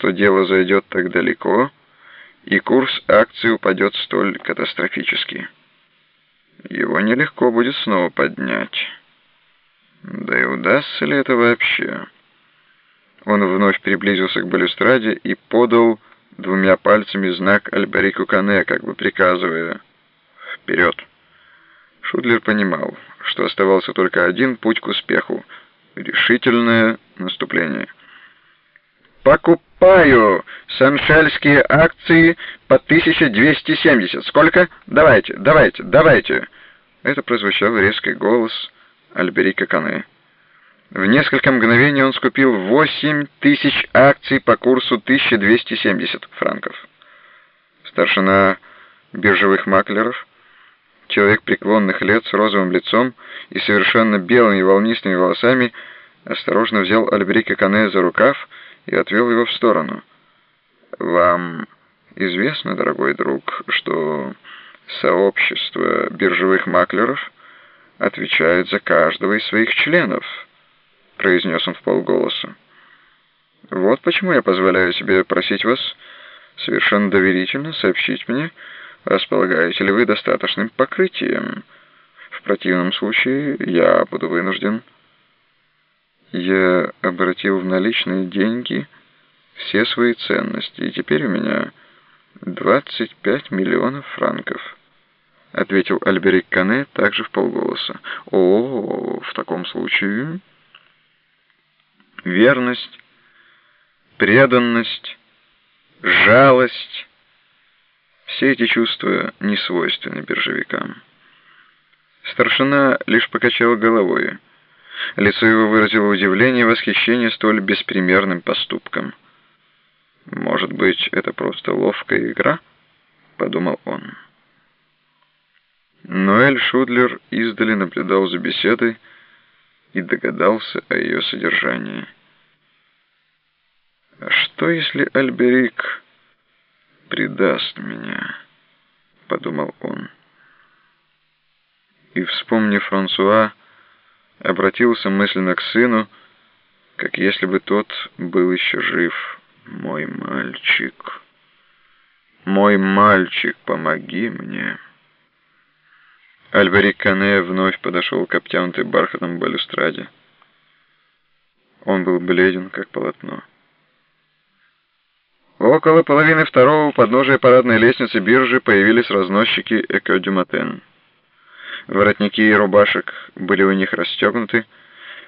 что дело зайдет так далеко, и курс акций упадет столь катастрофически. Его нелегко будет снова поднять. Да и удастся ли это вообще? Он вновь приблизился к балюстраде и подал двумя пальцами знак Альберику Кане, как бы приказывая «Вперед!». Шудлер понимал, что оставался только один путь к успеху — решительное наступление. «Покупаю саншельские акции по 1270. Сколько? Давайте, давайте, давайте!» Это прозвучал резкий голос Альберика Кане. В несколько мгновений он скупил 8 тысяч акций по курсу 1270 франков. Старшина биржевых маклеров, человек преклонных лет с розовым лицом и совершенно белыми волнистыми волосами, осторожно взял Альбрика Кане за рукав и отвел его в сторону. «Вам известно, дорогой друг, что сообщество биржевых маклеров отвечает за каждого из своих членов?» произнес он в полголоса. «Вот почему я позволяю себе просить вас совершенно доверительно сообщить мне, располагаете ли вы достаточным покрытием. В противном случае я буду вынужден...» Я обратил в наличные деньги все свои ценности, и теперь у меня 25 миллионов франков. — ответил Альберик Кане также в полголоса. «О, в таком случае...» верность, преданность, жалость. Все эти чувства не свойственны биржевикам. Старшина лишь покачал головой. Лицо его выразило удивление и восхищение столь беспримерным поступком. «Может быть, это просто ловкая игра?» — подумал он. Ноэль Шудлер издали наблюдал за беседой, и догадался о ее содержании. «А что, если Альберик предаст меня?» — подумал он. И, вспомнив Франсуа, обратился мысленно к сыну, как если бы тот был еще жив. «Мой мальчик, мой мальчик, помоги мне!» Альберик Кане вновь подошел к обтянутой бархатом балюстраде. Он был бледен, как полотно. Около половины второго у подножия парадной лестницы биржи появились разносчики Экодюматен. Воротники и рубашек были у них расстегнуты,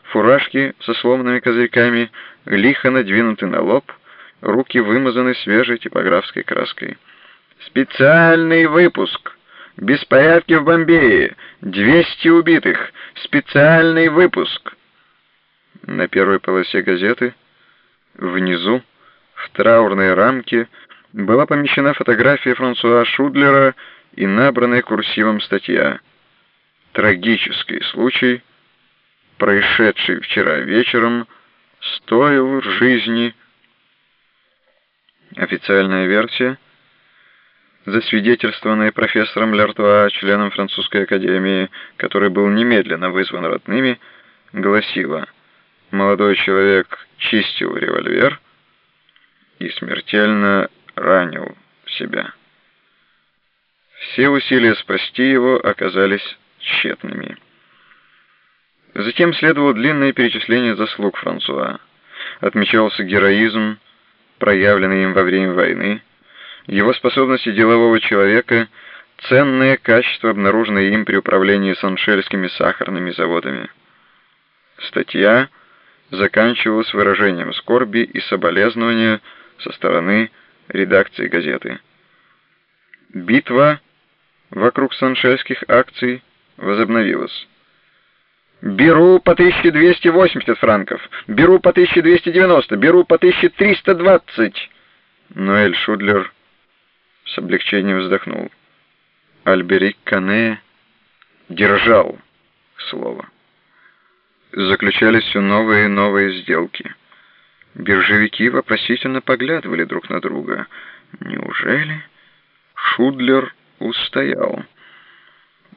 фуражки со сломанными козырьками лихо надвинуты на лоб, руки вымазаны свежей типографской краской. «Специальный выпуск!» Беспорядки в Бомбее. 200 убитых. Специальный выпуск. На первой полосе газеты, внизу, в траурной рамке, была помещена фотография Франсуа Шудлера и набранная курсивом статья «Трагический случай, происшедший вчера вечером, стоил жизни». Официальная версия — засвидетельствованное профессором Лертуа, членом французской академии, который был немедленно вызван родными, гласило «Молодой человек чистил револьвер и смертельно ранил себя». Все усилия спасти его оказались тщетными. Затем следовало длинное перечисление заслуг Франсуа. Отмечался героизм, проявленный им во время войны, его способности делового человека — ценное качество, обнаруженное им при управлении саншельскими сахарными заводами. Статья заканчивалась выражением скорби и соболезнования со стороны редакции газеты. Битва вокруг саншельских акций возобновилась. «Беру по 1280 франков! Беру по 1290! Беру по 1320!» Ноэль Шудлер с облегчением вздохнул. Альберик Кане держал слово. Заключались все новые и новые сделки. Биржевики вопросительно поглядывали друг на друга. Неужели Шудлер устоял?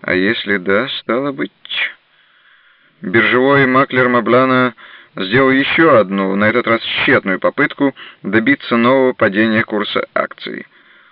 А если да, стало быть... Биржевой маклер Маблана сделал еще одну, на этот раз тщетную попытку добиться нового падения курса акций.